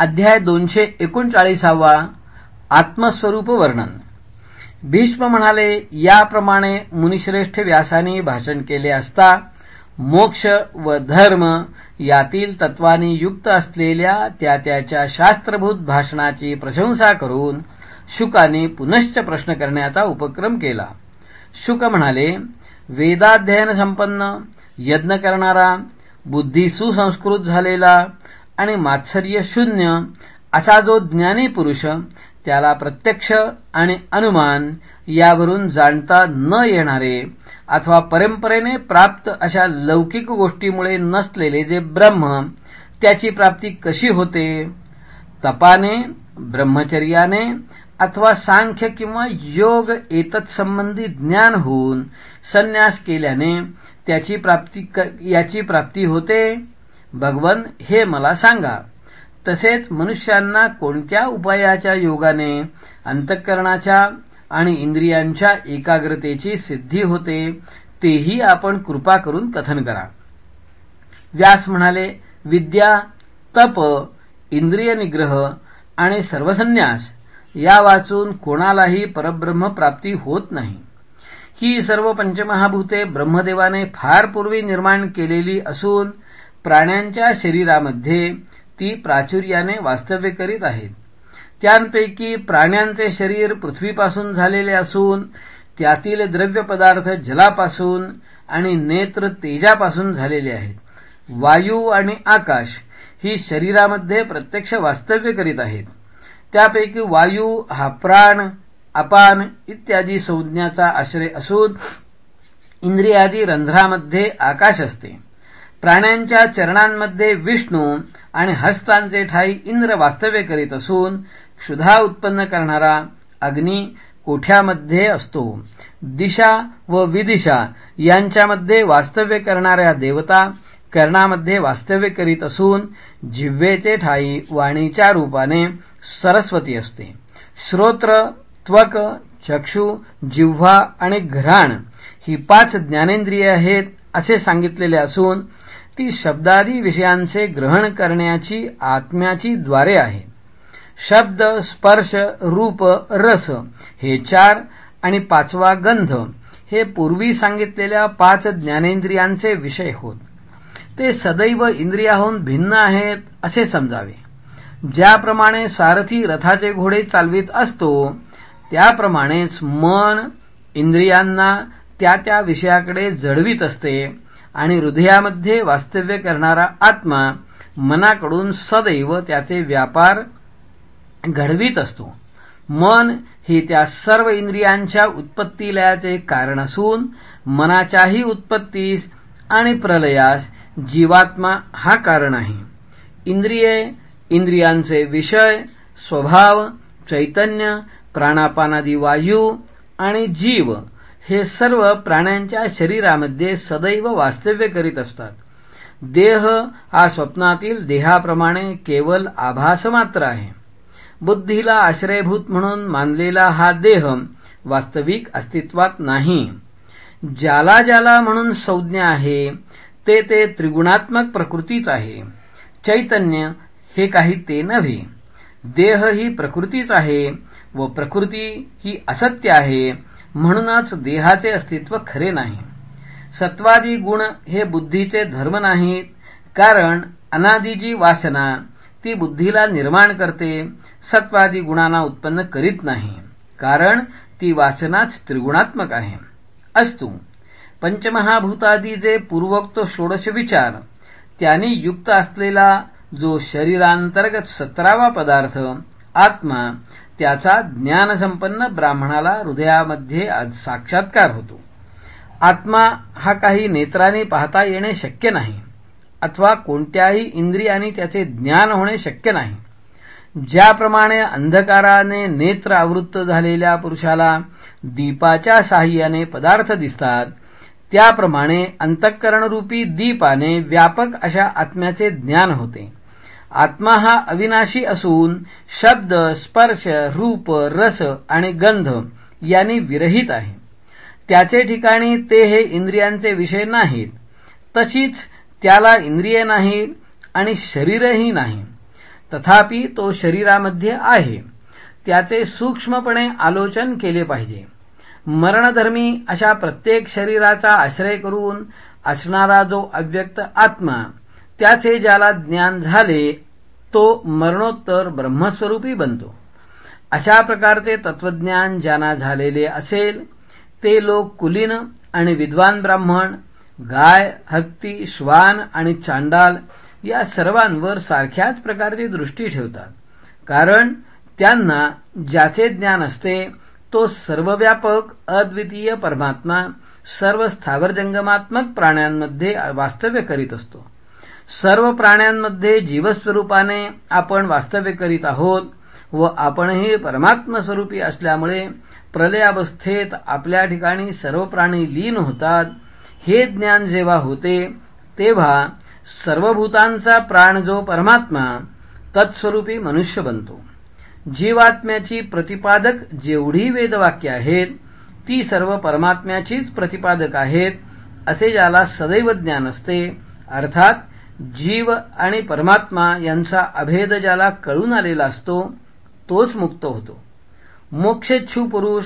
अध्याय दोनशे एकोणचाळीसावा आत्मस्वरूप वर्णन. भीष्म म्हणाले याप्रमाणे मुनिश्रेष्ठ व्यासाने भाषण केले असता मोक्ष व धर्म यातील तत्वानी युक्त असलेल्या त्या त्याच्या शास्त्रभूत भाषणाची प्रशंसा करून शुकाने पुनश्च प्रश्न करण्याचा उपक्रम केला. शुक म्हणाले वेदाध्ययन संपन्न यज्ञ करणारा बुद्धी सुसंस्कृत झालेला आणि मात्सर्य शून्य असा जो ज्ञानी पुरुष त्याला प्रत्यक्ष आणि अनुमान यावरून जाणता न येणारे अथवा परंपरेने प्राप्त अशा लौकिक गोष्टीमुळे नसलेले जे ब्रह्म त्याची प्राप्ती कशी होते? तपाने ब्रह्मचर्याने अथवा सांख्य किंवा योग संबंधी ज्ञान होऊन संन्यास केल्याने त्याची प्राप्ती याची प्राप्ती होते? भगवन हे मला सांगा. तसेच मनुष्यांना कोणत्या उपायाच्या योगाने अंतःकरणाच्या आणि इंद्रियांच्या एकाग्रतेची सिद्धी होते तेही आपण कृपा करून कथन करा. व्यास म्हणाले विद्या तप इंद्रिय निग्रह आणि सर्वसन्यास या वाचून कोणालाही परब्रह्म प्राप्ती होत नाही. ही सर्व पंचमहाभूते ब्रह्मदेवाने फार पूर्वी निर्माण केलेली असून प्राण्यांच्या शरीरामध्ये ती प्राचुर्याने वास्तव्य करीत आहेत. त्यांपैकी प्राण्यांचे शरीर पृथ्वीपासून झालेले असून त्यातील द्रव्य पदार्थ जलापासून आणि नेत्र तेजापासून झालेले आहेत. वायू आणि आकाश ही शरीरामध्ये प्रत्यक्ष वास्तव्य करीत आहेत. त्यापैकी वायू हा प्राण अपान इत्यादी संज्ञाचा आश्रय असून इंद्रियादी रंध्रामध्ये आकाश असते. प्राण्यांच्या चरणांमध्ये विष्णू आणि हस्तांचे ठाई इंद्र वास्तव्य करीत असून क्षुधा उत्पन्न करणारा अग्नी कोठ्यामध्ये असतो? दिशा व विदिशा यांच्यामध्ये वास्तव्य करणाऱ्या देवता कर्णामध्ये वास्तव्य करीत असून जिव्हेचे ठाई वाणीच्या रूपाने सरस्वती असते. श्रोत्र त्वक चक्षु जिव्हा आणि घराण ही पाच ज्ञानेंद्रिय आहेत असे सांगितलेले असून शक्ती शब्दादी विषयांचे ग्रहण करण्याची आत्म्याची द्वारे आहे. शब्द स्पर्श रूप रस हे चार आणि पाचवा गंध हे पूर्वी सांगितलेल्या पाच ज्ञानेंद्रियांचे विषय होत. ते सदैव इंद्रियाहून भिन्न आहेत असे समजावे. ज्याप्रमाणे सारथी रथाचे घोडे चालवित असतो त्याप्रमाणेच मन इंद्रियांना त्या त्या विषयाकडे जडवीत असते आणि हृदयामध्ये वास्तव्य करणारा आत्मा मनाकडून सदैव त्याचे व्यापार घडवीत असतो. मन ही त्या सर्व इंद्रियांच्या उत्पत्तीलयाचे कारण असून मनाच्याही उत्पत्तीस आणि प्रलयास जीवात्मा हा कारण आहे. इंद्रिये इंद्रियांचे विषय स्वभाव चैतन्य प्राणापानादी वायू आणि जीव हे सर्व प्राण्यांच्या शरीरामध्ये सदैव वास्तव्य करीत असतात. देह हा स्वप्नातील देहाप्रमाणे केवळ आभास मात्र आहे. बुद्धीला आश्रयभूत म्हणून मानलेला हा देह वास्तविक अस्तित्वात नाही. ज्याला ज्याला म्हणून संज्ञा आहे ते ते त्रिगुणात्मक प्रकृतीच आहे. चैतन्य हे काही ते नव्हे. देह ही प्रकृतीच आहे व प्रकृती ही असत्य आहे म्हणूनच देहाचे अस्तित्व खरे नाही. सत्वादी गुण हे बुद्धीचे धर्म नाहीत कारण अनादी जी वासना ती बुद्धीला निर्माण करते सत्वादी गुणांना उत्पन्न करीत नाही कारण ती वासनाच त्रिगुणात्मक आहे. अस्तु पंचमहाभूतादी जे पूर्वोक्त षोडश विचार त्यांनी युक्त असलेला जो शरीरांतर्गत सतरावा पदार्थ आत्मा त्याचा ज्ञानसंपन्न ब्राह्मणाला हृदयामध्ये साक्षात्कार होतो. आत्मा हा काही नेत्राने पाहता येणे शक्य नाही अथवा कोणत्याही इंद्रियाने त्याचे ज्ञान होणे शक्य नाही. ज्याप्रमाणे अंधकाराने नेत्र आवृत्त झालेल्या पुरुषाला दीपाच्या साह्याने पदार्थ दिसतात त्याप्रमाणे अंतःकरणरूपी दीपाने व्यापक अशा आत्म्याचे ज्ञान होते. आत्मा हा अविनाशी असून शब्द स्पर्श रूप रस आणि गंध यांनी विरहित आहे. त्याचे ठिकाणी ते हे इंद्रियांचे विषय नाहीत. तशीच त्याला इंद्रिये नाही आणि शरीरही नाही. तथापि तो शरीरामध्ये आहे. त्याचे सूक्ष्मपणे आलोचन केले पाहिजे. मरणधर्मी अशा प्रत्येक शरीराचा आश्रय करून असणारा जो अव्यक्त आत्मा त्याचे ज्याला ज्ञान झाले तो मरणोत्तर ब्रह्मस्वरूपी बनतो. अशा प्रकारचे तत्वज्ञान ज्यांना झालेले असेल ते लोक कुलीन आणि विद्वान ब्राह्मण गाय हत्ती श्वान आणि चांडाल या सर्वांवर सारख्याच प्रकारची दृष्टी ठेवतात. कारण त्यांना ज्याचे ज्ञान असते तो सर्वव्यापक अद्वितीय परमात्मा सर्व स्थावर जंगमात्मक प्राण्यांमध्ये वास्तव्य करीत असतो. सर्व प्राण्यांमध्ये जीवस्वरूपाने आपण वास्तव्य करीत आहोत व आपणही परमात्मस्वरूपी असल्यामुळे प्रलयावस्थेत आपल्या ठिकाणी सर्व प्राणी लीन होतात. हे ज्ञान जेव्हा होते तेव्हा सर्वभूतांचा प्राण जो परमात्मा तत्स्वरूपी मनुष्य बनतो. जीवात्म्याची प्रतिपादक जेवढी वेदवाक्य आहेत ती सर्व परमात्म्याचीच प्रतिपादक आहेत असे ज्याला सदैव ज्ञान असते अर्थात जीव आणि परमात्मा यांचा अभेद ज्याला कळून आलेला असतो तोच मुक्त होतो. मोक्षेच्छू पुरुष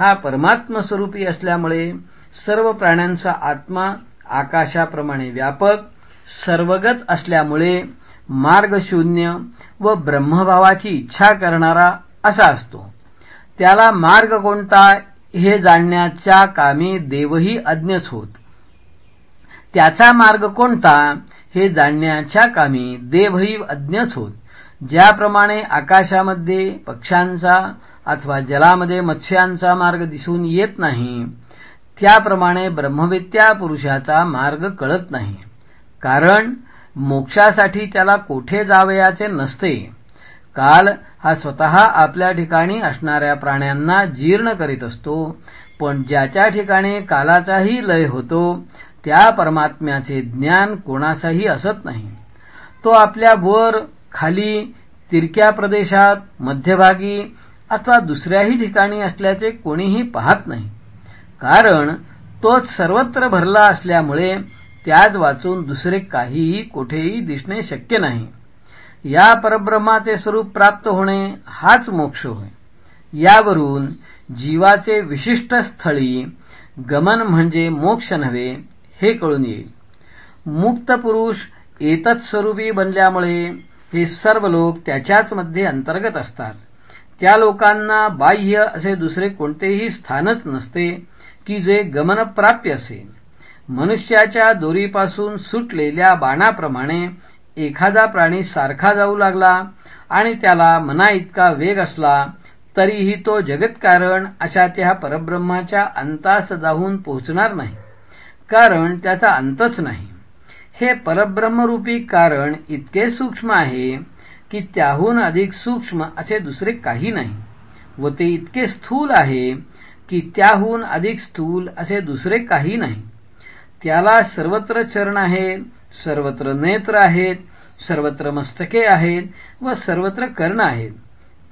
हा परमात्मस्वरूपी असल्यामुळे सर्व प्राण्यांचा आत्मा आकाशाप्रमाणे व्यापक सर्वगत असल्यामुळे मार्गशून्य व ब्रह्मभावाची इच्छा करणारा असा असतो. त्याला मार्ग कोणता हे जाणण्याच्या कामी देवही अज्ञच होत. त्याचा मार्ग कोणता हे जाणण्याच्या कामी देवही अज्ञच होत ज्याप्रमाणे आकाशामध्ये पक्ष्यांचा अथवा जलामध्ये मत्स्यांचा मार्ग दिसून येत नाही त्याप्रमाणे ब्रह्मविद्या पुरुषाचा मार्ग कळत नाही. कारण मोक्षासाठी त्याला कोठे जावयाचे नसते. काल हा स्वतः आपल्या ठिकाणी असणाऱ्या प्राण्यांना जीर्ण करीत असतो पण ज्याच्या ठिकाणी कालाचाही लय होतो त्या परमात्म्याचे ज्ञान कोणाचाही असत नाही. तो आपल्या वर खाली तिरक्या प्रदेशात मध्यभागी अथवा दुसऱ्याही ठिकाणी असल्याचे कोणीही पाहत नाही. कारण तोच सर्वत्र भरला असल्यामुळे त्याच वाचून दुसरे काहीही कोठेही दिसणे शक्य नाही. या परब्रह्माचे स्वरूप प्राप्त होणे हाच मोक्ष होय. यावरून जीवाचे विशिष्ट स्थळी गमन म्हणजे मोक्ष नव्हे हे कळून येईल. मुक्त पुरुष स्वरूपी बनल्यामुळे हे सर्व लोक त्याच्याच मध्ये अंतर्गत असतात. त्या लोकांना बाह्य असे दुसरे कोणतेही स्थानच नसते की जे गमनप्राप्य असेल. मनुष्याच्या दोरीपासून सुटलेल्या बाणाप्रमाणे एखादा प्राणी सारखा जाऊ लागला आणि त्याला मना इतका वेग असला तरीही तो जगत्कारण अशा त्या परब्रह्माच्या अंतास जाऊन पोहोचणार नाही. कारण त्याचा अंतच नाही. हे परब्रह्मरूपी कारण इतके सूक्ष्म आहे की त्याहून अधिक सूक्ष्म असे दुसरे काही नाही. व ते इतके स्थूल आहे की त्याहून अधिक स्थूल असे दुसरे काही नाही. त्याला सर्वत्र चरण आहेत सर्वत्र नेत्र आहेत सर्वत्र मस्तके आहेत व सर्वत्र कर्ण आहेत.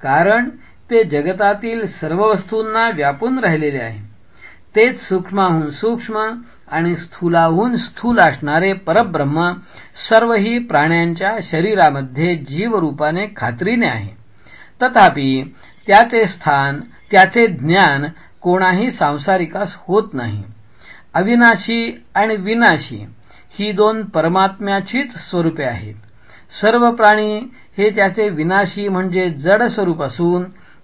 कारण ते जगतातील सर्व वस्तूंना व्यापून राहिलेले आहे. तेच सूक्ष्माहून सूक्ष्म आणि स्थूलाहून स्थूल असणारे परब्रह्म सर्वही प्राण्यांच्या शरीरामध्ये जीवरूपाने खात्रीने आहे. तथापि त्याचे स्थान त्याचे ज्ञान कोणाही सांसारिकास होत नाही. अविनाशी आणि विनाशी ही दोन परमात्म्याचीच स्वरूपे आहेत. सर्व प्राणी हे त्याचे विनाशी म्हणजे जड स्वरूप असून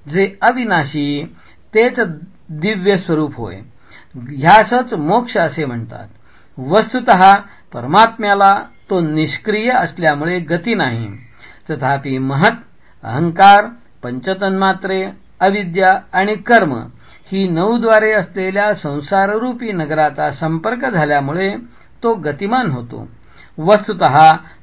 जे अविनाशी तेच दिव्य स्वरूप होय. ह्यासच मोक्ष असे म्हणतात. वस्तुत परमात्म्याला तो निष्क्रिय असल्यामुळे गती नाही. तथापि महत अहंकार पंचतन्मात्रे अविद्या आणि कर्म ही नऊद्वारे असलेल्या संसाररूपी नगराचा संपर्क झाल्यामुळे तो गतिमान होतो. वस्तुत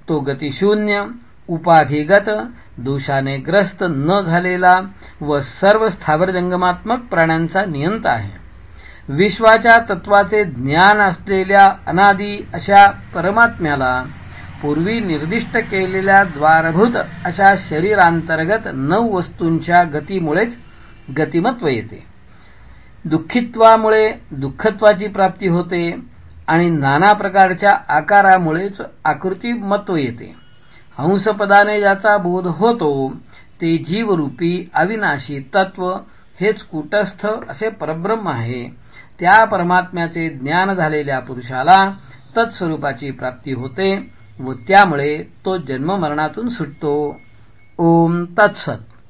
तो गतिशून्य उपाधिगत दोषाने ग्रस्त न झालेला व सर्व स्थावर जंगमात्मक प्राण्यांचा नियंता आहे. विश्वाच्या तत्वाचे ज्ञान असलेल्या अनादी अशा परमात्म्याला पूर्वी निर्दिष्ट केलेल्या द्वारभूत अशा शरीरांतर्गत नऊ वस्तूंच्या गतीमुळेच गतिमत्व येते. दुःखित्वामुळे दुःखत्वाची प्राप्ती होते आणि नाना प्रकारच्या आकारामुळेच आकृतीमत्व येते. हंसपदाने ज्याचा बोध होतो ते जीवरूपी अविनाशी तत्व हेच कुटस्थ असे परब्रह्म आहे. त्या परमात्म्याचे ज्ञान झालेल्या पुरुषाला तत्स्वरूपाची प्राप्ती होते व त्यामुळे तो जन्ममरणातून सुटतो. ओम तत्सत.